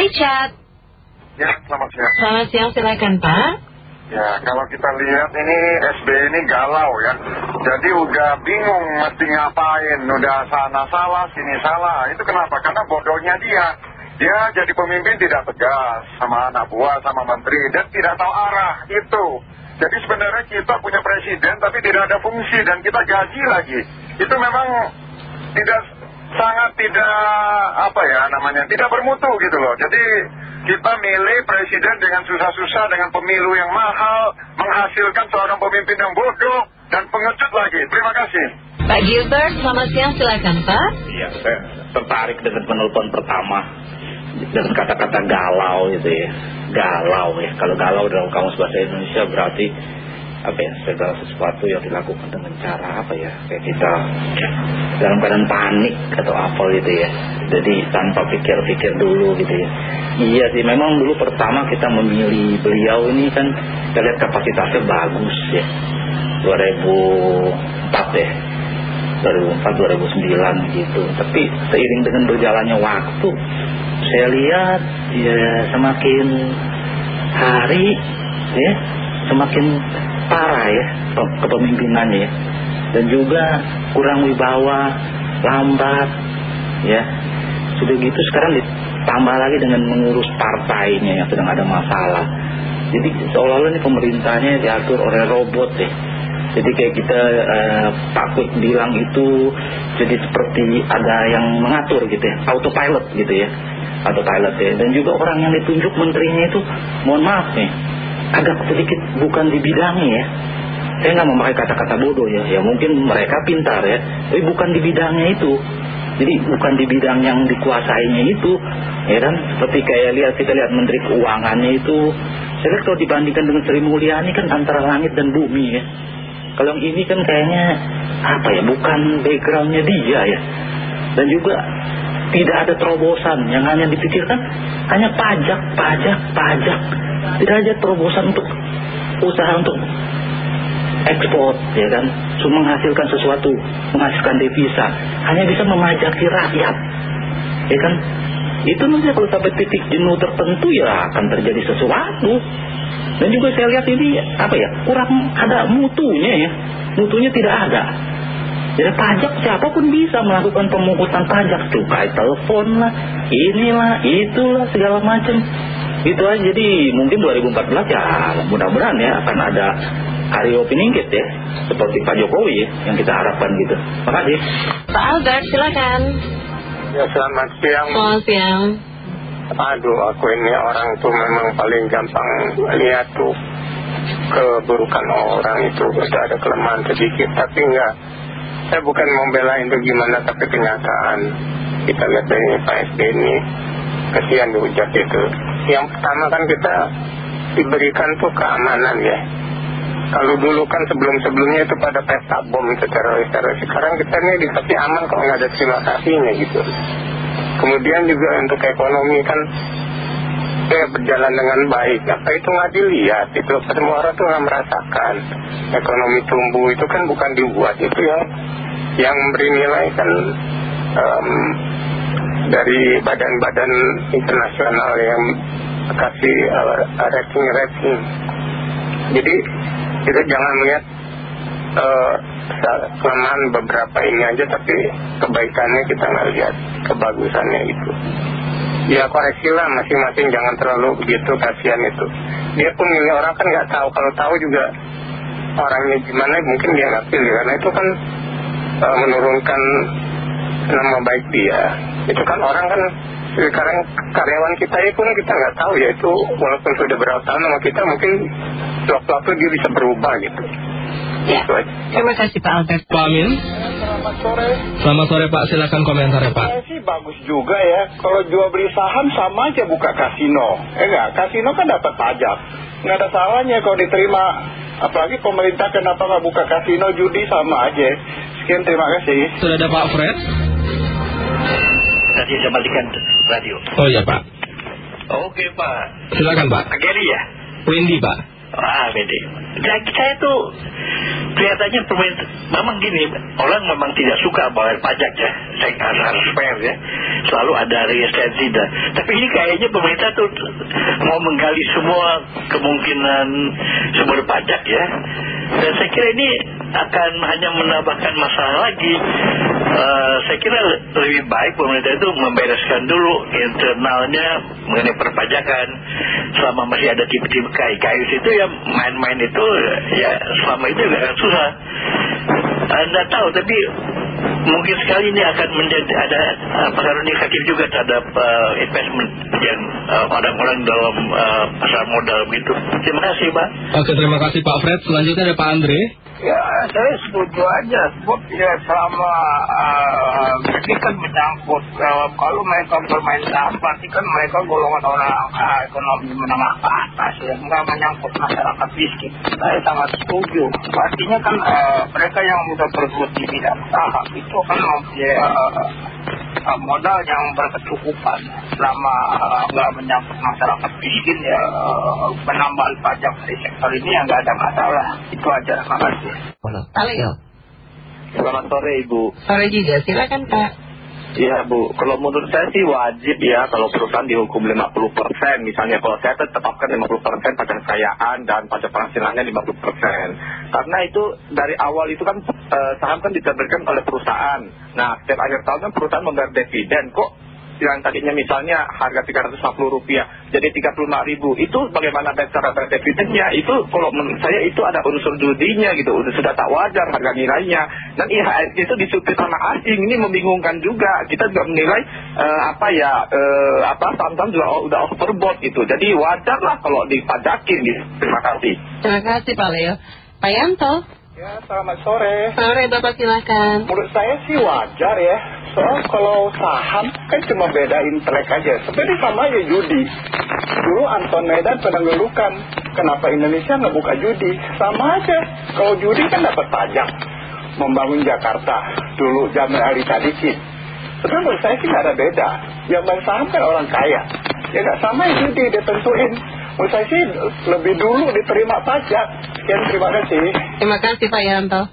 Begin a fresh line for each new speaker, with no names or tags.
Richard.
Ya, selamat siang.
Selamat siang, silakan Pak.
Ya, kalau kita lihat ini SBY ini galau ya. Jadi udah bingung mesti ngapain. Udah sana salah, sini salah. Itu kenapa? Karena bodohnya dia. Dia jadi pemimpin tidak tegas sama anak buah, sama menteri. Dan tidak tahu arah. Itu. Jadi sebenarnya kita punya presiden tapi tidak ada fungsi. Dan kita gaji lagi. Itu memang tidak sangat tidak apa ya namanya tidak bermutu gitu loh. Jadi kita milih presiden dengan susah-susah dengan pemilu yang mahal menghasilkan seorang pemimpin yang bodoh dan pengecut lagi. Terima kasih.
Pak Gilbert selamat siang. Silakan Pak.
Iya saya tertarik dengan penelpon pertama. Dengan kata-kata galau gitu ya. Galau ya. Kalau galau dalam kamus bahasa Indonesia berarti apa ya segala sesuatu yang dilakukan dengan cara apa ya kayak kita dalam keadaan panik atau apa gitu ya. Jadi tanpa pikir-pikir dulu gitu ya. Iya sih memang dulu pertama kita memilih beliau ini kan kita lihat kapasitasnya bagus ya. 2004 ya. 2004 2009 gitu. Tapi seiring dengan berjalannya waktu saya lihat ya semakin hari ya semakin parah ya kepemimpinannya ya. Dan juga kurang wibawa lambat ya. Sudah gitu sekarang ditambah lagi dengan mengurus partainya yang sedang ada masalah. Jadi seolah-olah ini pemerintahnya diatur oleh robot ya jadi kayak kita eh, takut bilang itu jadi seperti ada yang mengatur gitu ya autopilot gitu ya autopilot ya. Dan juga orang yang ditunjuk menterinya itu mohon maaf nih agak sedikit bukan di bidangnya ya. Saya nggak memakai kata-kata bodoh ya. Ya mungkin mereka pintar ya. Tapi bukan di bidangnya itu. Jadi bukan di bidang yang dikuasainya itu. Ya kan? Seperti kayak lihat kita lihat menteri keuangannya itu. Saya lihat kalau dibandingkan dengan Sri Mulyani kan antara langit dan bumi ya. Kalau yang ini kan kayaknya apa ya? Bukan backgroundnya dia ya. Dan juga tidak ada terobosan. Yang hanya dipikirkan hanya pajak pajak pajak. Tidak ada terobosan untuk usaha untuk ekspor ya kan? Cuma menghasilkan sesuatu menghasilkan devisa. Hanya bisa memajaki rakyat ya kan? Itu nanti kalau sampai titik jenuh tertentu ya akan terjadi sesuatu. Dan juga saya lihat ini apa ya kurang ada mutunya ya. Mutunya tidak ada jadi pajak siapa pun bisa melakukan pemungutan pajak cukai telepon lah inilah itulah segala macam. Itu aja. Jadi mungkin 2014 ya mudah-mudahan ya akan ada hari Piningkit ya seperti Pak Jokowi ya, yang kita harapkan gitu. Terima kasih
Pak Albert silakan.
Ya selamat siang.
Selamat siang.
Aduh aku ini orang tuh memang paling gampang lihat tuh keburukan orang itu. Sudah ada kelemahan sedikit tapi enggak saya bukan membela itu gimana tapi kenyataan. Kita lihat dari Pak SB ini. Kesian dihujat itu. Yang pertama kan kita diberikan tuh keamanan ya. Kalau dulu kan sebelum-sebelumnya itu pada pesta bom itu teroris-teroris. Sekarang kita ini dikasih aman kalau nggak ada terima gitu. Kemudian juga untuk ekonomi kan ya berjalan dengan baik. Apa itu nggak dilihat? Itu semua orang tuh nggak merasakan. Ekonomi tumbuh itu kan bukan dibuat itu yang yang beri nilai kan dari badan-badan internasional yang kasih rating-rating jadi kita jangan melihat uh, kelemahan beberapa ini aja tapi kebaikannya kita nggak lihat kebagusannya itu ya koreksilah masing-masing jangan terlalu begitu kasihan itu. Dia pun milih orang kan nggak tahu. Kalau tahu juga orangnya gimana mungkin dia nggak pilih. Karena itu kan menurunkan nama baik dia. Itu kan orang kan sekarang karyawan kita itu pun kita nggak tahu ya. Itu walaupun sudah berapa tahun sama kita mungkin waktu-waktu dia bisa berubah gitu.
Ya. Terima kasih Pak Albert.
Pak Amin
selamat sore.
Selamat sore Pak. Silakan komentar ya Pak.
Saya sih bagus juga ya. Kalau jual beli saham sama aja buka kasino. Eh enggak. Kasino kan dapat pajak. Nggak ada salahnya kalau diterima. Apalagi pemerintah kenapa nggak buka kasino judi sama aja. Sekian terima kasih.
Sudah ada Pak Fred?
Tadi saya matikan radio.
Oh iya Pak.
Oke Pak.
Silakan Pak.
Gary ya?
Windy Pak
Ah, beda. Saya, saya tuh kelihatannya pemerintah, memang gini, orang memang tidak suka bayar pajak ya, saya harus, harus fair ya, selalu ada resistensi dah. Tapi ini kayaknya pemerintah tuh mau menggali semua kemungkinan sumber pajak ya, dan saya kira ini akan hanya menambahkan masalah lagi. Eh, saya kira lebih baik pemerintah itu membereskan dulu internalnya mengenai perpajakan selama masih ada tipe-tipe KI-KI itu ya main-main itu ya selama itu juga akan susah anda tahu tapi mungkin sekali ini akan menjadi ada uh, pengaruh negatif juga terhadap uh, investment yang uh, orang-orang dalam uh, pasar modal begitu terima kasih Pak
Oke, terima kasih Pak Fred. Selanjutnya ada Pak Andre.
Ya, saya setuju aja. Sebab ya selama uh, kan menyangkut uh, kalau mereka bermain saham, berarti kan mereka golongan orang uh, ekonomi menengah ke atas ya, nggak menyangkut masyarakat miskin. Saya sangat setuju. Artinya kan mereka yang sudah bergelut di bidang saham itu kan mempunyai modal yang berkecukupan. Selama uh, nggak menyangkut masyarakat miskin ya, uh, penambahan pajak di sektor ini ya nggak ada masalah. Itu aja. Terima kasih.
Pak Leo.
Selamat sore Ibu.
Sore juga, silakan Pak.
Iya Bu, kalau menurut saya sih wajib ya kalau perusahaan dihukum 50% misalnya kalau saya tetapkan 50% pajak kekayaan dan pajak penghasilannya 50% karena itu dari awal itu kan eh, saham kan diterbitkan oleh perusahaan. Nah setiap akhir tahun kan perusahaan membayar dividen. Kok yang tadinya misalnya harga 350 rupiah jadi 35 ribu itu bagaimana cara dividennya itu kalau menurut saya itu ada unsur judinya gitu udah sudah tak wajar harga nilainya. Dan IHSG itu disupply sama asing ini membingungkan juga. Kita juga menilai eh, apa ya eh, apa saham-saham juga udah overbought gitu. Jadi wajar lah kalau dipajakin gitu. Terima kasih.
Terima kasih Pak Leo. Pak Yanto.
Ya, selamat sore.
Sore Bapak silakan.
Menurut saya sih wajar ya. Soal kalau saham kan cuma beda intelek aja. Sebenarnya sama aja judi. Dulu Anton Medan pernah ngeluhkan kenapa Indonesia nggak buka judi. Sama aja. Kalau judi kan dapat pajak. Membangun Jakarta. Dulu zaman Ali Sadikin. Sebenarnya menurut saya sih nggak ada beda. Yang main saham kan orang kaya. Ya nggak sama ya judi dia tentuin. Menurut saya sih lebih dulu diterima pajak. Sekian terima kasih.
Terima kasih Pak Yanto.